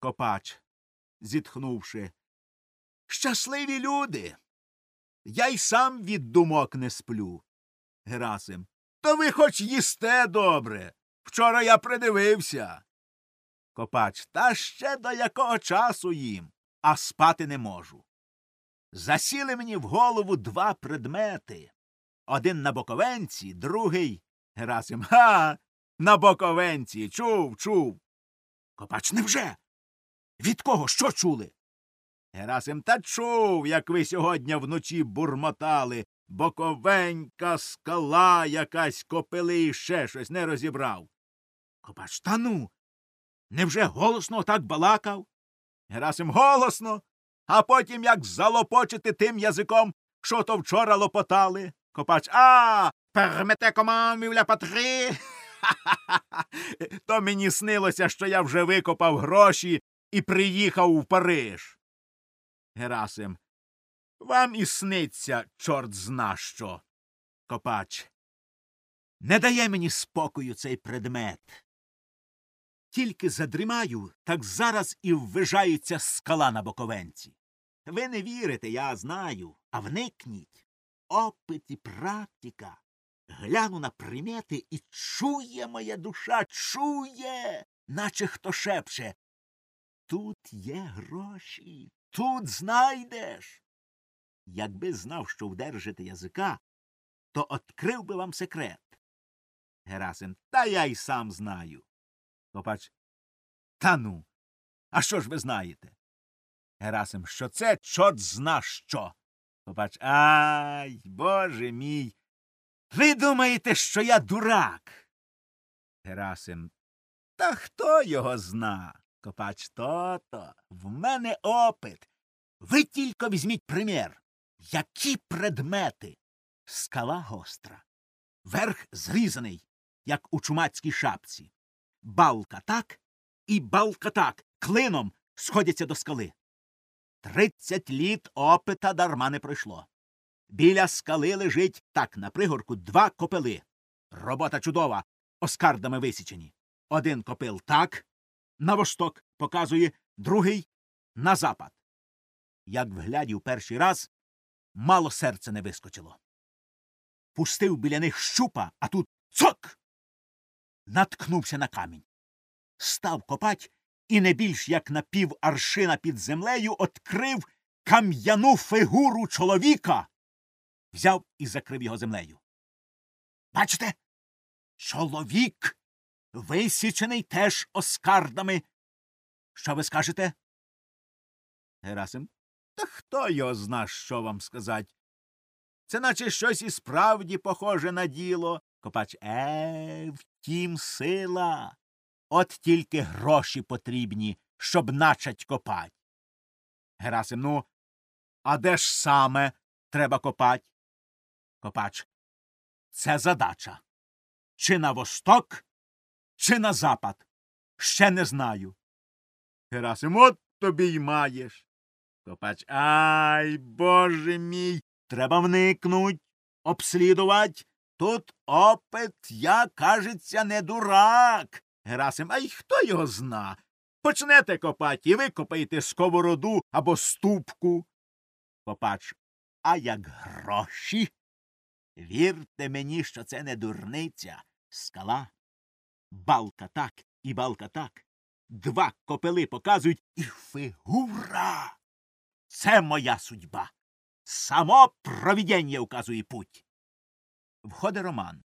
Копач, зітхнувши. Щасливі люди. Я й сам від думок не сплю. Герасим. То ви хоч їсте добре. Вчора я придивився. Копач. Та ще до якого часу їм, а спати не можу. Засіли мені в голову два предмети. Один на боковенці, другий. Герасим. Га. На боковенці. Чув, чув. Копач невже? Від кого що чули? Герасим та чув, як ви сьогодні вночі бурмотали. Боковенька скала якась копили і ще щось не розібрав. Копач, та ну. Невже голосно так балакав? Герасим голосно, а потім як залопочити тим язиком, що то вчора лопотали. Копач А. Пермете комамів ля патри. То мені снилося, що я вже викопав гроші і приїхав у Париж. Герасим. Вам і сниться, чорт зна що. Копач. Не дає мені спокою цей предмет. Тільки задрімаю, так зараз і ввижається скала на боковенці. Ви не вірите, я знаю, а вникніть. Опит і практика. Гляну на примети і чує моя душа, чує, наче хто шепче. Тут є гроші, тут знайдеш. Якби знав, що вдержите язика, то открив би вам секрет. Герасим, та я й сам знаю. Копач. Та ну. А що ж ви знаєте? Герасим, що це чорт зна що. Копач. Ай, боже мій. Ви думаєте, що я дурак? Герасим. Та хто його зна? Копач то-то. В мене опит. Ви тільки візьміть примір. Які предмети? Скала гостра. Верх зрізаний, як у чумацькій шапці. Балка так і балка так клином сходяться до скали. Тридцять літ опита дарма не пройшло. Біля скали лежить так на пригорку два копили. Робота чудова, оскардами висічені. Один копил так, на восток показує, другий на запад. Як вглядів перший раз, мало серце не вискочило. Пустив біля них щупа, а тут цок. Наткнувся на камінь. Став копать і не більш як на пів аршина під землею открив кам'яну фигуру чоловіка. Взяв і закрив його землею. Бачите? Чоловік висічений теж оскардами. Що ви скажете? Герасим. Та хто його зна, що вам сказать? Це наче щось і справді похоже на діло. Копач е, втім, сила. От тільки гроші потрібні, щоб начать копать. Герасим, ну, а де ж саме треба копать? Копач. Це задача. Чи на восток, чи на запад? Ще не знаю. Герасим, от тобі й маєш. Копач. Ай, боже мій. Треба вникнуть, обслідувати. Тут опит, я, кажеться, не дурак. Герасим, а й хто його зна? Почнете копать і викопаєте сковороду або ступку. Копач. А як гроші? Вірте мені, що це не дурниця. Скала. Балка так і балка так. Два копели показують і фигура. Це моя судьба. Само провідення указує путь. Входить Роман.